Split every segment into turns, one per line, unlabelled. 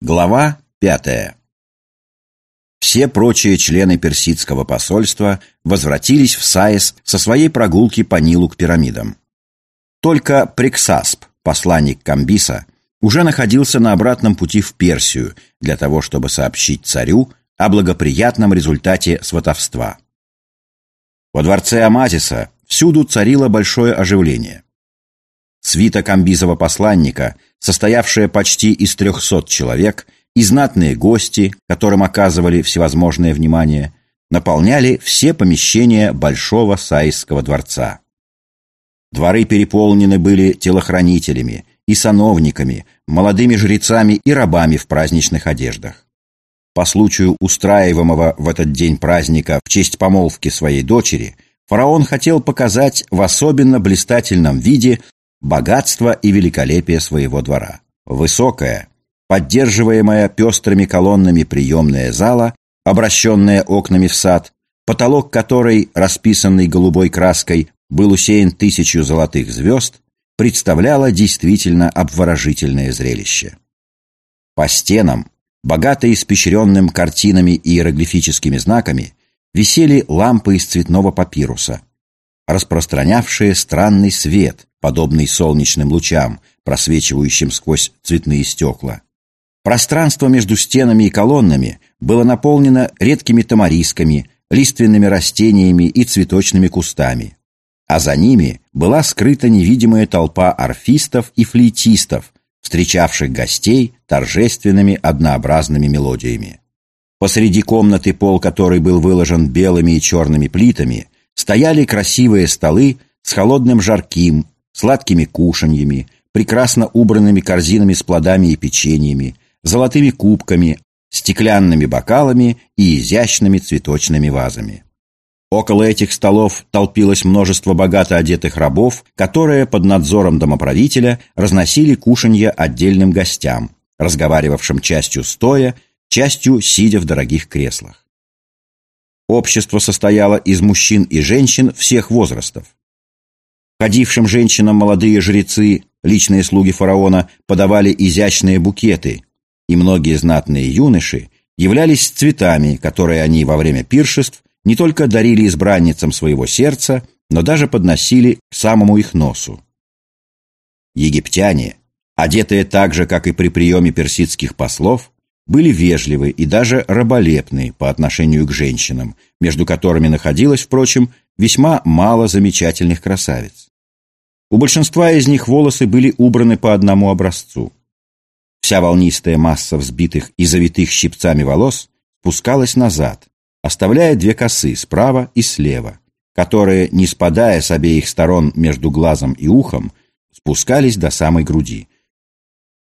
Глава пятая. Все прочие члены персидского посольства возвратились в Саис со своей прогулки по Нилу к пирамидам. Только Приксасп, посланник Камбиса, уже находился на обратном пути в Персию для того, чтобы сообщить царю о благоприятном результате сватовства. Во дворце Амазиса всюду царило большое оживление. Свита Камбизова посланника, состоявшая почти из трехсот человек, и знатные гости, которым оказывали всевозможное внимание, наполняли все помещения Большого Саисского дворца. Дворы переполнены были телохранителями и сановниками, молодыми жрецами и рабами в праздничных одеждах. По случаю устраиваемого в этот день праздника в честь помолвки своей дочери, фараон хотел показать в особенно блистательном виде богатство и великолепие своего двора. Высокая, поддерживаемая пестрыми колоннами приемная зала, обращенная окнами в сад, потолок которой, расписанный голубой краской, был усеян тысячу золотых звезд, представляла действительно обворожительное зрелище. По стенам, богато испещренным картинами и иероглифическими знаками, висели лампы из цветного папируса, распространявшие странный свет, подобный солнечным лучам, просвечивающим сквозь цветные стекла. Пространство между стенами и колоннами было наполнено редкими тамарисками, лиственными растениями и цветочными кустами. А за ними была скрыта невидимая толпа арфистов и флейтистов, встречавших гостей торжественными однообразными мелодиями. Посреди комнаты, пол которой был выложен белыми и черными плитами, стояли красивые столы с холодным жарким, сладкими кушаньями, прекрасно убранными корзинами с плодами и печеньями, золотыми кубками, стеклянными бокалами и изящными цветочными вазами. Около этих столов толпилось множество богато одетых рабов, которые под надзором домоправителя разносили кушанья отдельным гостям, разговаривавшим частью стоя, частью сидя в дорогих креслах. Общество состояло из мужчин и женщин всех возрастов. Ходившим женщинам молодые жрецы, личные слуги фараона, подавали изящные букеты, и многие знатные юноши являлись цветами, которые они во время пиршеств не только дарили избранницам своего сердца, но даже подносили к самому их носу. Египтяне, одетые так же, как и при приеме персидских послов, были вежливы и даже раболепны по отношению к женщинам, между которыми находилось, впрочем, весьма мало замечательных красавиц. У большинства из них волосы были убраны по одному образцу. Вся волнистая масса взбитых и завитых щипцами волос спускалась назад, оставляя две косы справа и слева, которые, не спадая с обеих сторон между глазом и ухом, спускались до самой груди.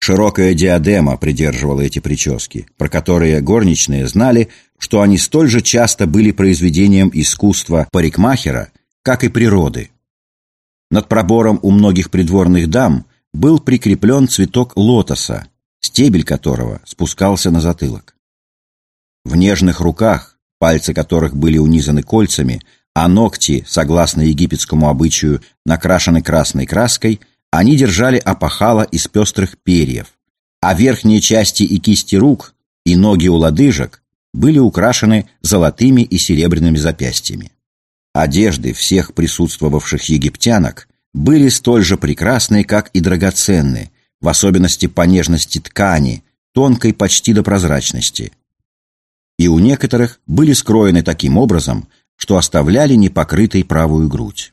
Широкая диадема придерживала эти прически, про которые горничные знали, что они столь же часто были произведением искусства парикмахера, как и природы. Над пробором у многих придворных дам был прикреплен цветок лотоса, стебель которого спускался на затылок. В нежных руках, пальцы которых были унизаны кольцами, а ногти, согласно египетскому обычаю, накрашены красной краской, они держали опахало из пестрых перьев, а верхние части и кисти рук, и ноги у лодыжек были украшены золотыми и серебряными запястьями. Одежды всех присутствовавших египтянок были столь же прекрасны, как и драгоценны, в особенности по нежности ткани, тонкой почти до прозрачности. И у некоторых были скроены таким образом, что оставляли непокрытой правую грудь.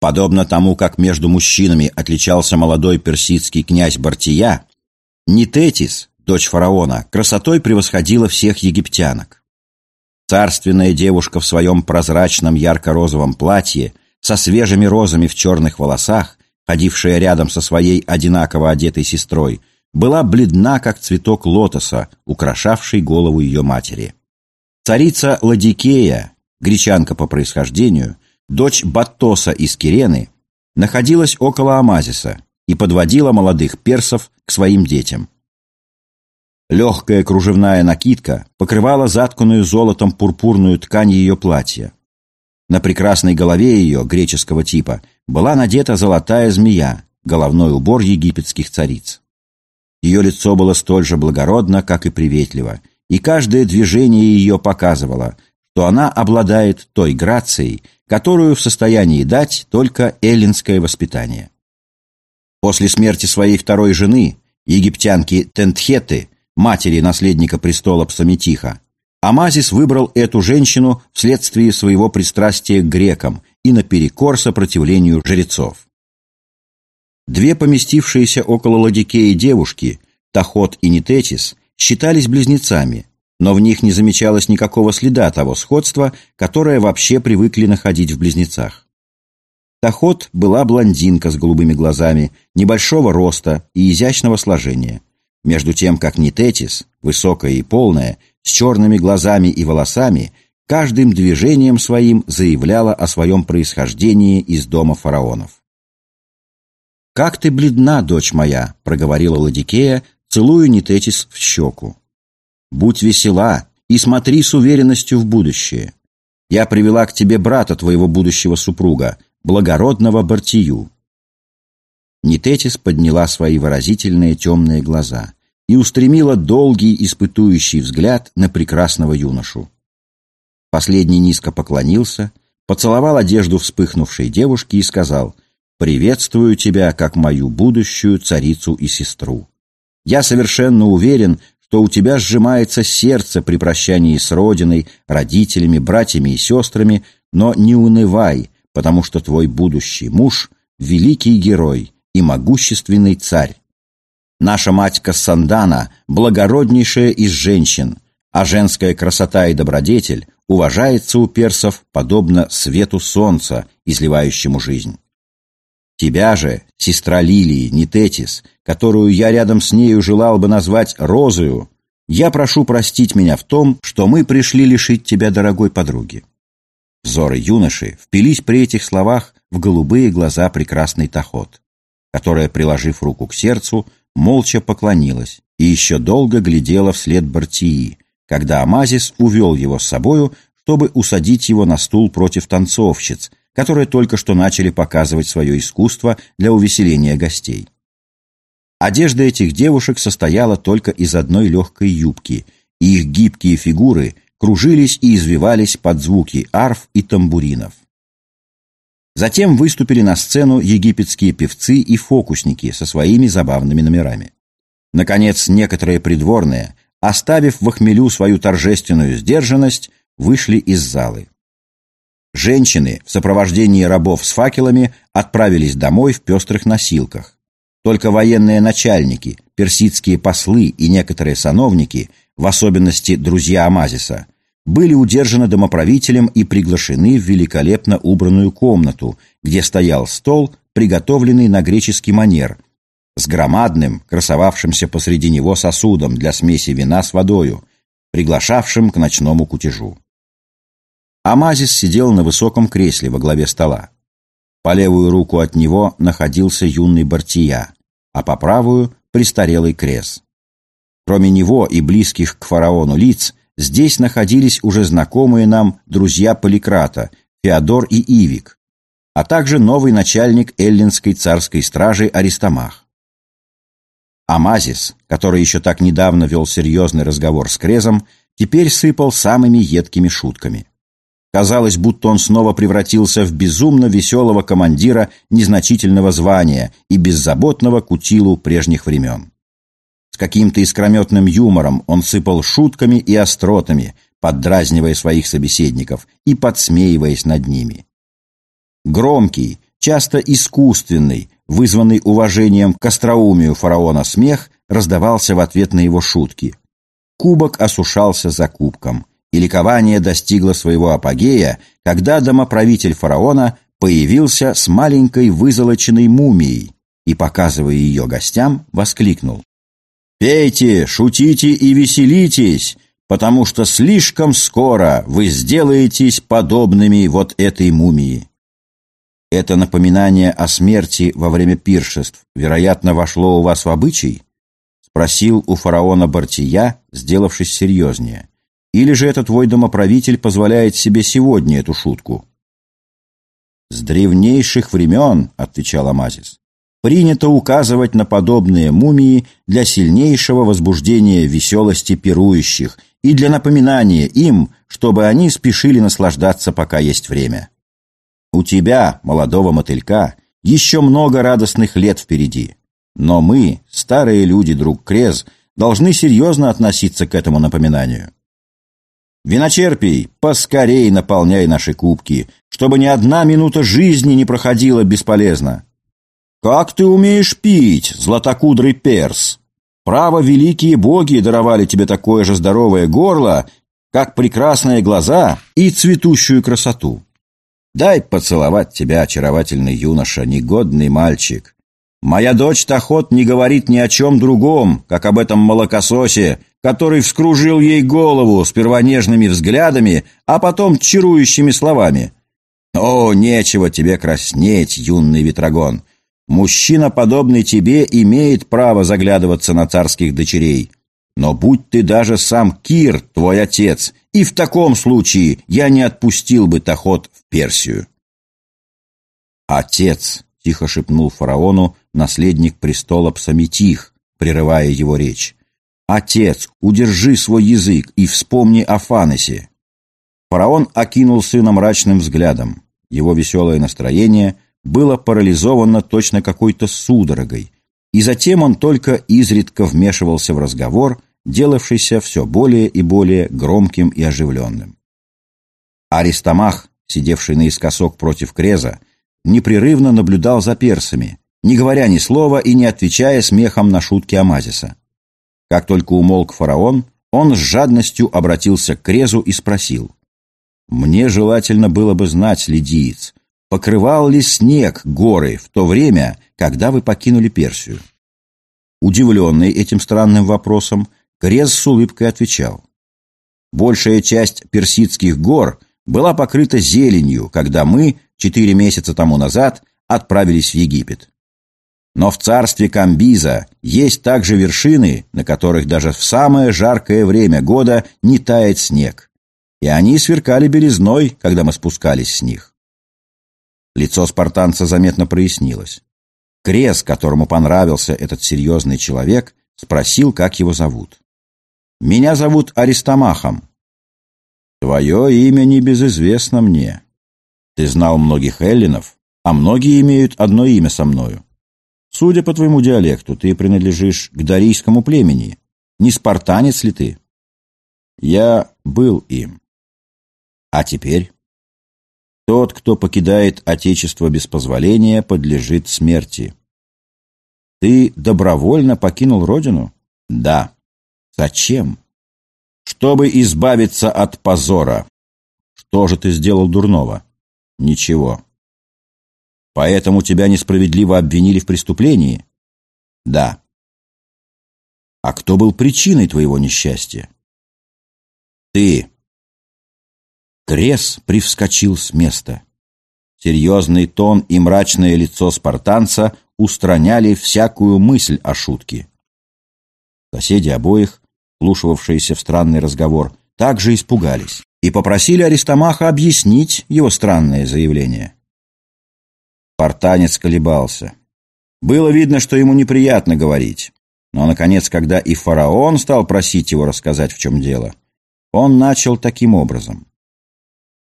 Подобно тому, как между мужчинами отличался молодой персидский князь Бартия, Нитетис, дочь фараона, красотой превосходила всех египтянок. Царственная девушка в своем прозрачном ярко-розовом платье со свежими розами в черных волосах, ходившая рядом со своей одинаково одетой сестрой, была бледна, как цветок лотоса, украшавший голову ее матери. Царица Ладикея, гречанка по происхождению, дочь Баттоса из Кирены, находилась около Амазиса и подводила молодых персов к своим детям. Легкая кружевная накидка покрывала затканную золотом пурпурную ткань ее платья. На прекрасной голове ее, греческого типа, была надета золотая змея, головной убор египетских цариц. Ее лицо было столь же благородно, как и приветливо, и каждое движение ее показывало, что она обладает той грацией, которую в состоянии дать только эллинское воспитание. После смерти своей второй жены, египтянки Тентхеты, матери наследника престола Псаметиха, Амазис выбрал эту женщину вследствие своего пристрастия к грекам и наперекор сопротивлению жрецов. Две поместившиеся около Ладикеи девушки, Тахот и Нитетис, считались близнецами, но в них не замечалось никакого следа того сходства, которое вообще привыкли находить в близнецах. Тахот была блондинка с голубыми глазами, небольшого роста и изящного сложения, между тем как Нитетис, высокая и полная, с черными глазами и волосами, каждым движением своим заявляла о своем происхождении из дома фараонов. «Как ты бледна, дочь моя!» — проговорила Ладикея, целуя Нитетис в щеку. «Будь весела и смотри с уверенностью в будущее. Я привела к тебе брата твоего будущего супруга, благородного Бартию». Нитетис подняла свои выразительные темные глаза и устремила долгий испытующий взгляд на прекрасного юношу. Последний низко поклонился, поцеловал одежду вспыхнувшей девушки и сказал — Приветствую тебя, как мою будущую царицу и сестру. Я совершенно уверен, что у тебя сжимается сердце при прощании с родиной, родителями, братьями и сестрами, но не унывай, потому что твой будущий муж — великий герой и могущественный царь. Наша мать Кассандана — благороднейшая из женщин, а женская красота и добродетель уважается у персов подобно свету солнца, изливающему жизнь. Тебя же, сестра Лилии, Нитетис, которую я рядом с нею желал бы назвать Розою, я прошу простить меня в том, что мы пришли лишить тебя дорогой подруги». Взоры юноши впились при этих словах в голубые глаза прекрасной Тахот, которая, приложив руку к сердцу, молча поклонилась и еще долго глядела вслед Бартии, когда Амазис увел его с собою, чтобы усадить его на стул против танцовщиц, которые только что начали показывать свое искусство для увеселения гостей. Одежда этих девушек состояла только из одной легкой юбки, и их гибкие фигуры кружились и извивались под звуки арф и тамбуринов. Затем выступили на сцену египетские певцы и фокусники со своими забавными номерами. Наконец, некоторые придворные, оставив в охмелю свою торжественную сдержанность, вышли из залы. Женщины в сопровождении рабов с факелами отправились домой в пестрых носилках. Только военные начальники, персидские послы и некоторые сановники, в особенности друзья Амазиса, были удержаны домоправителем и приглашены в великолепно убранную комнату, где стоял стол, приготовленный на греческий манер, с громадным, красовавшимся посреди него сосудом для смеси вина с водою, приглашавшим к ночному кутежу. Амазис сидел на высоком кресле во главе стола. По левую руку от него находился юный Бартия, а по правую — престарелый Крес. Кроме него и близких к фараону лиц, здесь находились уже знакомые нам друзья Поликрата, Феодор и Ивик, а также новый начальник эллинской царской стражи Аристомах. Амазис, который еще так недавно вел серьезный разговор с Крезом, теперь сыпал самыми едкими шутками. Казалось, будто он снова превратился в безумно веселого командира незначительного звания и беззаботного кутилу прежних времен. Каким-то искрометным юмором он сыпал шутками и остротами, поддразнивая своих собеседников и подсмеиваясь над ними. Громкий, часто искусственный, вызванный уважением к остроумию фараона смех раздавался в ответ на его шутки. Кубок осушался за кубком и ликование достигло своего апогея, когда домоправитель фараона появился с маленькой вызолоченной мумией и, показывая ее гостям, воскликнул. «Пейте, шутите и веселитесь, потому что слишком скоро вы сделаетесь подобными вот этой мумии». Это напоминание о смерти во время пиршеств, вероятно, вошло у вас в обычай? Спросил у фараона Бартия, сделавшись серьезнее. Или же этот твой домоправитель позволяет себе сегодня эту шутку?» «С древнейших времен», — отвечал Амазис. Принято указывать на подобные мумии для сильнейшего возбуждения веселости пирующих и для напоминания им, чтобы они спешили наслаждаться, пока есть время. У тебя, молодого мотылька, еще много радостных лет впереди. Но мы, старые люди, друг Крез, должны серьезно относиться к этому напоминанию. Виночерпий, поскорей наполняй наши кубки, чтобы ни одна минута жизни не проходила бесполезно. Как ты умеешь пить, златокудрый перс? Право, великие боги даровали тебе такое же здоровое горло, как прекрасные глаза и цветущую красоту. Дай поцеловать тебя, очаровательный юноша, негодный мальчик. Моя дочь Тахот не говорит ни о чем другом, как об этом молокососе, который вскружил ей голову сперва нежными взглядами, а потом чарующими словами. «О, нечего тебе краснеть, юный ветрогон! Мужчина, подобный тебе, имеет право заглядываться на царских дочерей. Но будь ты даже сам Кир, твой отец, и в таком случае я не отпустил бы Тахот в Персию». «Отец!» — тихо шепнул фараону наследник престола Псаметих, прерывая его речь. «Отец, удержи свой язык и вспомни о Фанесе». Фараон окинул сына мрачным взглядом. Его веселое настроение было парализовано точно какой-то судорогой, и затем он только изредка вмешивался в разговор, делавшийся все более и более громким и оживленным. Аристомах, сидевший наискосок против Креза, непрерывно наблюдал за персами, не говоря ни слова и не отвечая смехом на шутки Амазиса. Как только умолк фараон, он с жадностью обратился к Крезу и спросил. «Мне желательно было бы знать, лидиец, покрывал ли снег горы в то время, когда вы покинули Персию?» Удивленный этим странным вопросом, Крез с улыбкой отвечал. «Большая часть персидских гор была покрыта зеленью, когда мы, четыре месяца тому назад, отправились в Египет. Но в царстве Камбиза есть также вершины, на которых даже в самое жаркое время года не тает снег. И они сверкали белизной, когда мы спускались с них. Лицо спартанца заметно прояснилось. Крес, которому понравился этот серьезный человек, спросил, как его зовут. «Меня зовут Аристомахом». «Твое имя небезызвестно мне. Ты знал многих эллинов, а многие имеют одно имя со мною. Судя по твоему диалекту, ты принадлежишь к дарийскому племени. Не спартанец ли ты? Я был им. А теперь? Тот, кто покидает Отечество без позволения, подлежит смерти. Ты добровольно покинул родину? Да. Зачем? Чтобы избавиться от позора. Что же ты сделал дурного? Ничего. Поэтому тебя несправедливо обвинили в преступлении? Да. А кто был причиной твоего несчастья? Ты. Крес привскочил с места. Серьезный тон и мрачное лицо спартанца устраняли всякую мысль о шутке. Соседи обоих, слушавшиеся в странный разговор, также испугались и попросили Аристомаха объяснить его странное заявление. Спартанец колебался. Было видно, что ему неприятно говорить. Но, наконец, когда и фараон стал просить его рассказать, в чем дело, он начал таким образом.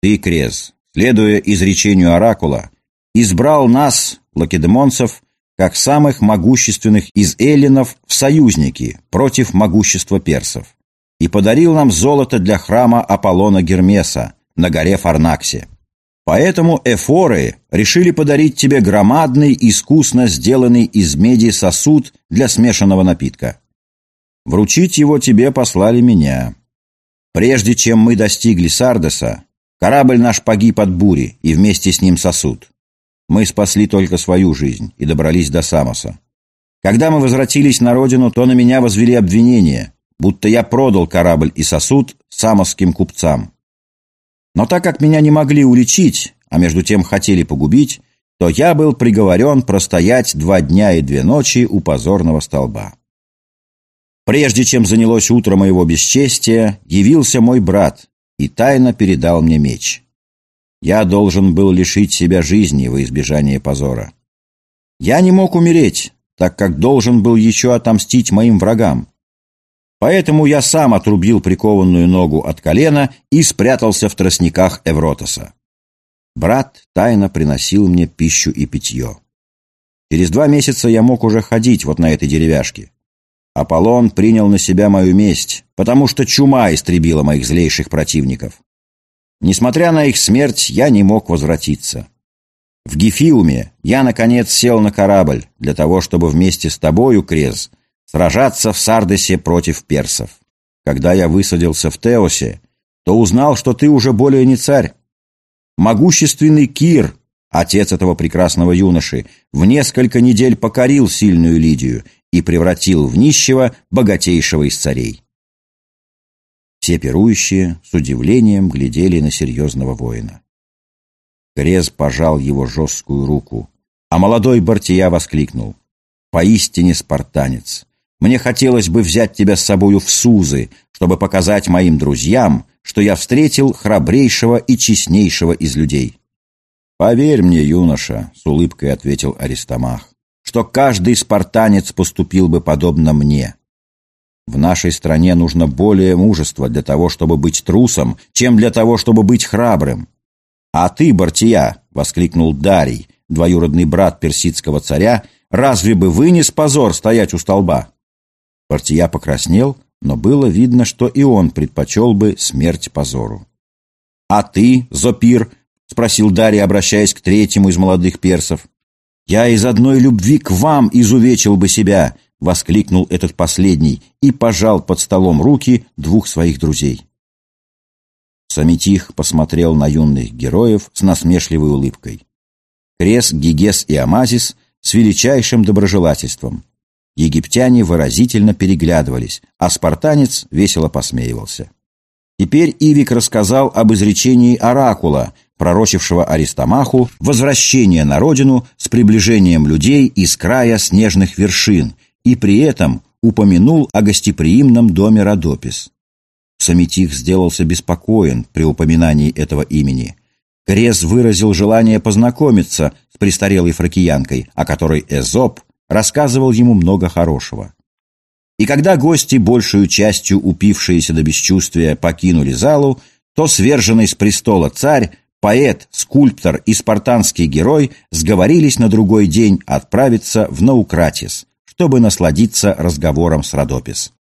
«Ты, Крез, следуя изречению Оракула, избрал нас, лакедемонцев, как самых могущественных из эллинов в союзники против могущества персов, и подарил нам золото для храма Аполлона Гермеса на горе Фарнаксе. Поэтому эфоры решили подарить тебе громадный, искусно сделанный из меди сосуд для смешанного напитка. Вручить его тебе послали меня. Прежде чем мы достигли Сардеса, корабль наш погиб от бури, и вместе с ним сосуд. Мы спасли только свою жизнь и добрались до Самоса. Когда мы возвратились на родину, то на меня возвели обвинение, будто я продал корабль и сосуд самосским купцам. Но так как меня не могли уличить, а между тем хотели погубить, то я был приговорен простоять два дня и две ночи у позорного столба. Прежде чем занялось утро моего бесчестия, явился мой брат и тайно передал мне меч. Я должен был лишить себя жизни во избежание позора. Я не мог умереть, так как должен был еще отомстить моим врагам. Поэтому я сам отрубил прикованную ногу от колена и спрятался в тростниках Эвротоса. Брат тайно приносил мне пищу и питье. Через два месяца я мог уже ходить вот на этой деревяшке. Аполлон принял на себя мою месть, потому что чума истребила моих злейших противников. Несмотря на их смерть, я не мог возвратиться. В Гефиуме я, наконец, сел на корабль для того, чтобы вместе с тобою, Крез, сражаться в Сардесе против персов. Когда я высадился в Теосе, то узнал, что ты уже более не царь. Могущественный Кир, отец этого прекрасного юноши, в несколько недель покорил сильную Лидию и превратил в нищего богатейшего из царей. Все пирующие с удивлением глядели на серьезного воина. Крез пожал его жесткую руку, а молодой Бартия воскликнул. «Поистине спартанец! Мне хотелось бы взять тебя с собою в Сузы, чтобы показать моим друзьям, что я встретил храбрейшего и честнейшего из людей». «Поверь мне, юноша», — с улыбкой ответил Аристомах, «что каждый спартанец поступил бы подобно мне. В нашей стране нужно более мужества для того, чтобы быть трусом, чем для того, чтобы быть храбрым. «А ты, Бартия!» — воскликнул Дарий, двоюродный брат персидского царя, «разве бы вынес позор стоять у столба?» Бартия покраснел, но было видно, что и он предпочел бы смерть позору. «А ты, Зопир?» — спросил Дарий, обращаясь к третьему из молодых персов. «Я из одной любви к вам изувечил бы себя!» — воскликнул этот последний и пожал под столом руки двух своих друзей. Самитих посмотрел на юных героев с насмешливой улыбкой. Крес, Гигес и Амазис с величайшим доброжелательством. Египтяне выразительно переглядывались, а спартанец весело посмеивался. Теперь Ивик рассказал об изречении Оракула, пророчившего Аристомаху возвращение на родину с приближением людей из края снежных вершин, и при этом упомянул о гостеприимном доме Родопис. Самитих сделался беспокоен при упоминании этого имени. Крес выразил желание познакомиться с престарелой фракиянкой, о которой Эзоп рассказывал ему много хорошего. И когда гости, большую частью упившиеся до бесчувствия, покинули залу, то сверженный с престола царь, поэт, скульптор и спартанский герой сговорились на другой день отправиться в Наукратис, чтобы насладиться разговором с Родопис.